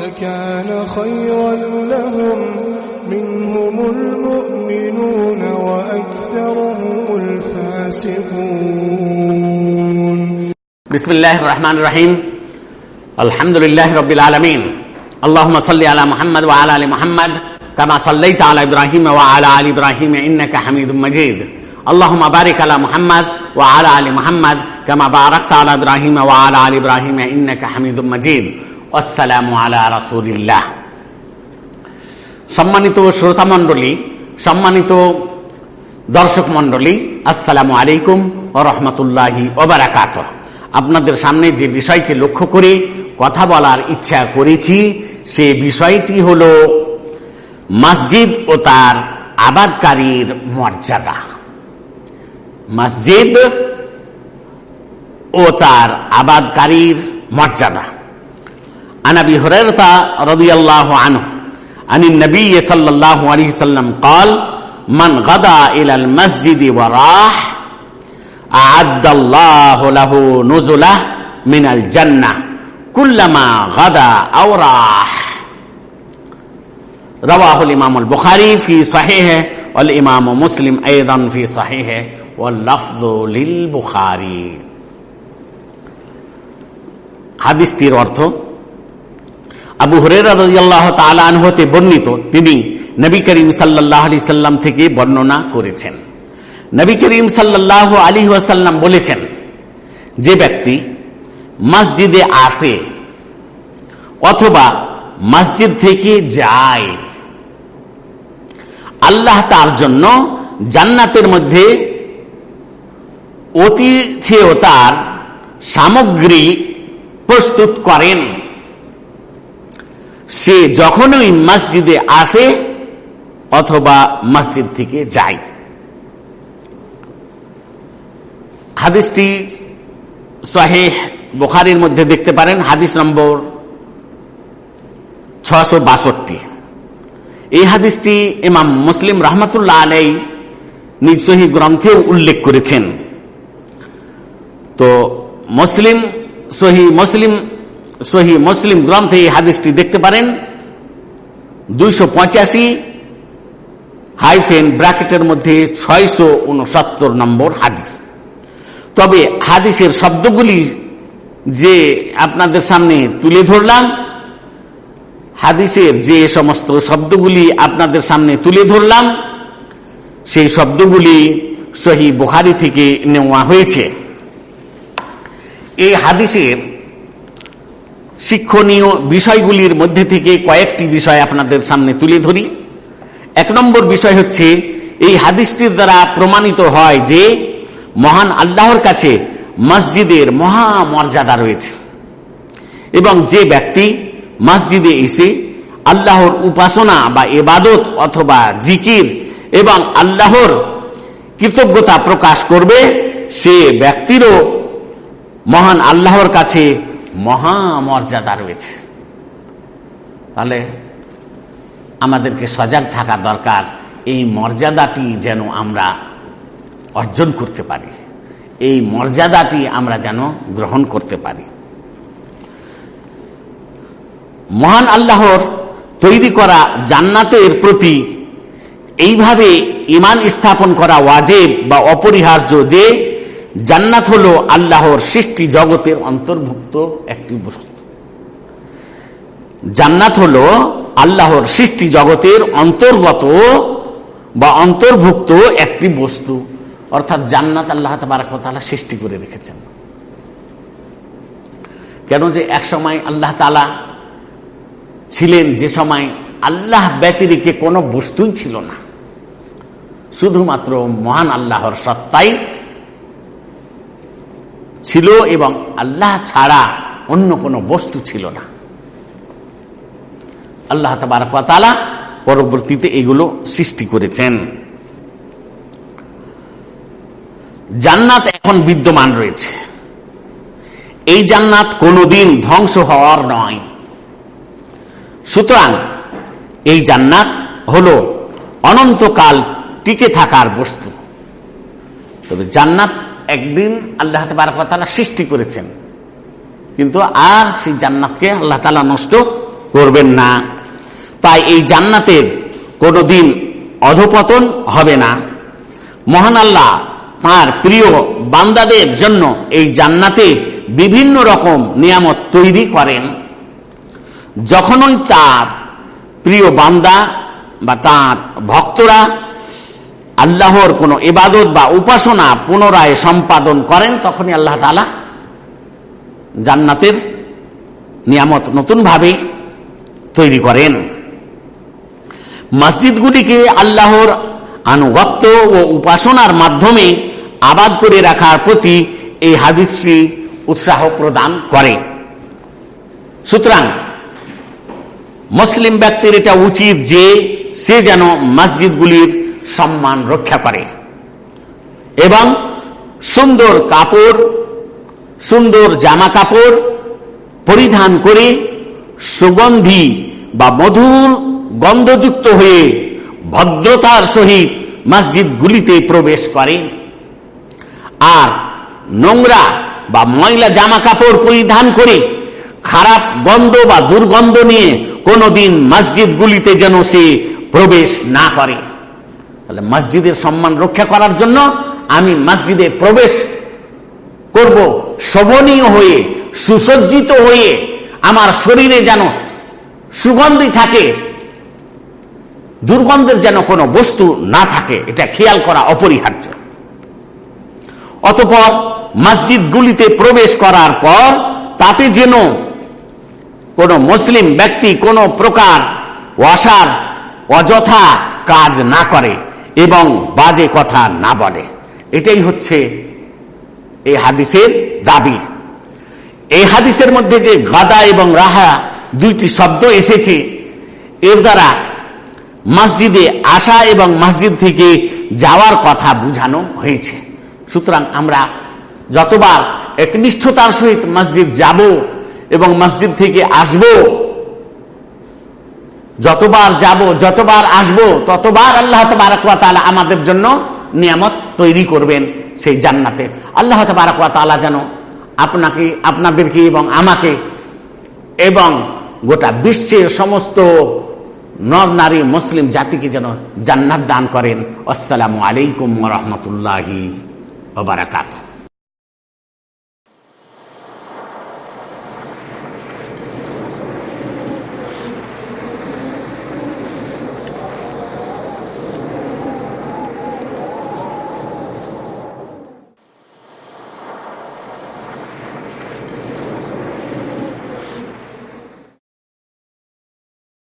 لكان خيرا لهم. منهم المؤمنون وأكثرهم الفاسقون. بسم الله الرحمن الرحيم. الحمد لله رب العالمين. اللهم صل على محمد وعلى آل محمد كما صليت على إبراهيم وعلى آل إبراهيم إنك حميد مجيد. اللهم بارك على محمد وعلى آل محمد كما باركت على إبراهيم وعلى آل إبراهيم إنك حميد مجيد. আলা সম্মানিত শ্রোতা মন্ডলী সম্মানিত দর্শক মন্ডলী আসসালামু আলাইকুম ও রহমতুল্লাহি ওবারাকাত আপনাদের সামনে যে বিষয়কে লক্ষ্য করে কথা বলার ইচ্ছা করেছি, সে বিষয়টি হল মসজিদ ও তার আবাদকারীর মর্যাদা। মসজিদ ও তার আবাদকারীর মর্যাদা। আনাবি হরেরতা রদিয়াল্লাহ আনহু عن النبي صلى الله عليه وسلم قال من غدا إلى المسجد وراح أعد الله له نزله من الجنة كلما غدا أو راح رواه الإمام البخاري في صحيحه والإمام مسلم أيضا في صحيحه واللفظ للبخاري হাদিসটির অর্থ আবু হতে বর্ণিত, তিনি নবী করিম সাল্লাহ আলি সাল্লাম থেকে বর্ণনা করেছেন। নবী করিম সাল্লাহ আলী ওয়াসাল্লাম বলেছেন, যে ব্যক্তি মসজিদে আসে অথবা মসজিদ থেকে যায়, আল্লাহ তার জন্য জান্নাতের মধ্যে অতিথেয়তার সামগ্রী প্রস্তুত করেন। সে যখনই মসজিদে আসে অথবা মসজিদ থেকে যায়। হাদিসটি শাহেহ বোখারির মধ্যে দেখতে পারেন, হাদিস নম্বর ছশো বাষট্টি। এই হাদিসটি ইমাম মুসলিম রহমতুল্লাহ আলাই নিজ সহি গ্রন্থেও উল্লেখ করেছেন। তো মুসলিম সহি মুসলিম সহি মুসলিম গ্রন্থে এই হাদিসটি দেখতে পারেন। দুইশো পঁচাশি হাইফেন ব্র্যাকেটের মধ্যে ছয়শো উনসত্তর নম্বর হাদিস। তবে হাদিসের শব্দগুলি যে আপনাদের সামনে তুলে ধরলাম, হাদিসের যে সমস্ত শব্দগুলি আপনাদের সামনে তুলে ধরলাম, সেই শব্দগুলি সহি বুখারি থেকে নেওয়া হয়েছে। এই হাদিসের শিক্ষণীয় বিষয়গুলির মধ্যে থেকে কয়েকটি বিষয় আপনাদের সামনে তুলে ধরি। এক নম্বর বিষয় হচ্ছে, এই হাদিসটির দ্বারা প্রমাণিত হয় যে মহান আল্লাহর কাছে মসজিদের মহা মর্যাদা রয়েছে এবং যে ব্যক্তি মসজিদে এসে আল্লাহর উপাসনা বা এবাদত অথবা জিকির এবং আল্লাহর কৃতজ্ঞতা প্রকাশ করবে, সে ব্যক্তিরও মহান আল্লাহর কাছে মহামর্যাদা রয়েছে। তাহলে আমাদেরকে সজাগ থাকা দরকার, এই মর্যাদাটি যেন আমরা অর্জন করতে পারি। এই মর্যাদাটি আমরা যেন গ্রহণ করতে পারি। মহান আল্লাহর তৈরি করা জান্নাতের প্রতি এইভাবে ইমান স্থাপন করা ওয়াজেব বা অপরিহার্য যে জান্নাত হল আল্লাহর সৃষ্টি জগতের অন্তর্ভুক্ত একটি বস্তু। জান্নাত হল আল্লাহর সৃষ্টি জগতের অন্তর্গত বা অন্তর্ভুক্ত একটি বস্তু। অর্থাৎ জান্নাত আল্লাহ তালা সৃষ্টি করে রেখেছেন। কেন যে এক সময় আল্লাহ তালা ছিলেন, যে সময় আল্লাহ ব্যতিরিকে কোনো বস্তুই ছিল না। শুধুমাত্র মহান আল্লাহর সত্তাই ছিল এবং আল্লাহ ছাড়া অন্য কোনো বস্তু ছিল না। আল্লাহ তালা পরবর্তীতে এগুলো সৃষ্টি করেছেন। জান্নাত এখন বিদ্যমান রয়েছে। এই জান্নাত কোনোদিন ধ্বংস হওয়ার নয়। সুতরাং এই জান্নাত হল অনন্তকাল টিকে থাকার বস্তু। তবে জান্নাত একদিন আল্লাহ তালা সৃষ্টি করেছেন। কিন্তু আর সেই জান্নাতকে আল্লাহ তালা নষ্ট করবেন না। তাই এই জান্নাতের কোনোদিন অধপতন হবে না। মহান আল্লাহ তাঁর প্রিয় বান্দাদের জন্য এই জান্নাতে বিভিন্ন রকম নিয়ামত তৈরি করেন। যখনই তার প্রিয় বান্দা বা তার ভক্তরা আল্লাহর কোনো ইবাদত বা উপাসনা পুনরায় সম্পাদন করেন, তখনই আল্লাহ তালা জান্নাতের নিয়ামত নতুনভাবে তৈরি করেন। মসজিদগুলিকে আল্লাহর আনুগত্য ও উপাসনার মাধ্যমে আবাদ করে রাখার প্রতি এই হাদিসটি উৎসাহ প্রদান করে। সুতরাং মুসলিম ব্যক্তির এটা উচিত যে সে যেন মসজিদগুলির সম্মান রক্ষা করে। এবং সুন্দর কাপড়, সুন্দর জামা কাপড় পরিধান করে সুগন্ধি বা মধুর গন্ধযুক্ত হয়ে ভদ্রতার সহিত মসজিদগুলিতে প্রবেশ করে। আর নোংরা বা ময়লা জামা কাপড় পরিধান করে খারাপ গন্ধ বা দুর্গন্ধ নিয়ে কোনোদিন মসজিদগুলিতে যেন সে প্রবেশ না করে। তাহলে মসজিদের সম্মান রক্ষা করার জন্য আমি মসজিদে প্রবেশ করব, শোভনীয় হয়ে, সুসজ্জিত হয়ে, আমার শরীরে যেন সুগন্ধি থাকে, দুর্গন্ধের যেন কোনো বস্তু না থাকে, এটা খেয়াল করা অপরিহার্য। অতপর মসজিদগুলিতে প্রবেশ করার পর তাতে যেন কোনো মুসলিম ব্যক্তি কোনো প্রকার অসার, অযথা কাজ না করে। এবং বাজে কথা না বলে। এটাই হচ্ছে এই হাদিসের দাবি। এই হাদিসের মধ্যে যে গাদা এবং রাহা দুইটি শব্দ এসেছে, এর দ্বারা মসজিদে আসা এবং মসজিদ থেকে যাওয়ার কথা বুঝানো হয়েছে। সুতরাং আমরা যতবার একনিষ্ঠতার সহিত মসজিদ যাব এবং মসজিদ থেকে আসব যতবার যাব, যতবার আসব, ততবার আল্লাহ তালা আমাদের জন্য নিয়ামত তৈরি করবেন সেই জান্নাতে। আল্লাহ তালা যেন আপনাকে, আপনাদেরকে এবং আমাকে এবং গোটা বিশ্বের সমস্ত নর নারী মুসলিম জাতিকে যেন জান্নাত দান করেন। আসসালামু আলাইকুম রহমতুল্লাহি বারাকাতুহ।